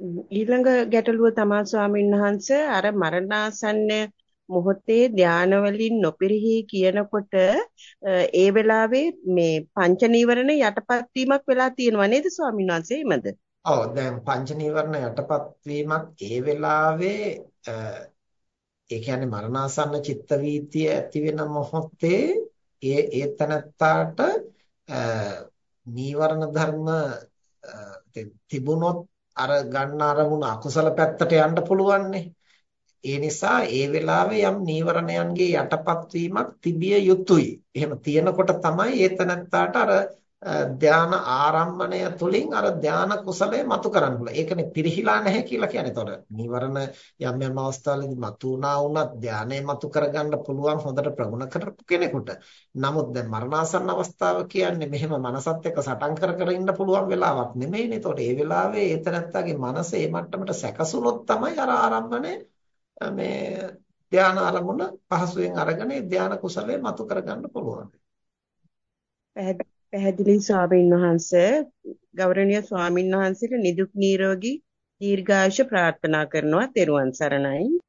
ඊළඟ ගැටලුව තමා ස්වාමීන් වහන්සේ අර මරණාසන්න මොහොතේ ධාන වලින් නොපිරිහි කියනකොට ඒ වෙලාවේ මේ පංච නීවරණ යටපත් වීමක් වෙලා තියෙනව නේද ස්වාමීන් වහන්සේ එමද? ඔව් දැන් පංච නීවරණ යටපත් වීමක් ඒ වෙලාවේ ඒ කියන්නේ මරණාසන්න චිත්ත වීතිය ඇති වෙන මොහොතේ ඒ ඒ තනත්තාට නීවරණ ධර්ම තිබුණොත් අර ගන්න අරමුණ අකුසල පැත්තට යන්න පුළුවන්නේ. ඒ නිසා ඒ වෙලාවේ යම් නීවරණයන්ගේ යටපත් වීමක් තිබිය යුතුයි. එහෙම තියෙනකොට තමයි ඒ තනත්තාට අර ධාන ආරම්මණය තුලින් අර ධාන කුසලය මතු කරන්න පුළුවන්. ඒකනේ පිරිහිලා නැහැ කියලා කියන්නේ. ඒතකොට නිවරණ යම් යම් අවස්ථාවලදී මතු වුණා වුණත් ධානය මතු කරගන්න පුළුවන් හොඳට ප්‍රගුණ කරපු කෙනෙකුට. නමුත් දැන් මරණාසන්න අවස්ථාව කියන්නේ මෙහෙම මනසත් එක්ක සටන් කර කර ඉන්න පුළුවන් වෙලාවක් නෙමෙයිනේ. ඒතකොට ඒ වෙලාවේ ඒ තනත්තාගේ මනස ඒ මට්ටමට සැකසුනොත් තමයි අර ආරම්මණය මේ ධාන අරමුණ පහසුවෙන් අරගෙන ධාන කුසලය මතු කරගන්න පුළුවන්. පැහැදිලි ස්වාමීන් වහන්සේ ගෞරවනීය ස්වාමීන් වහන්සේට නිදුක් නිරෝගී දීර්ඝායුෂ ප්‍රාර්ථනා කරනවා. තෙරුවන් සරණයි.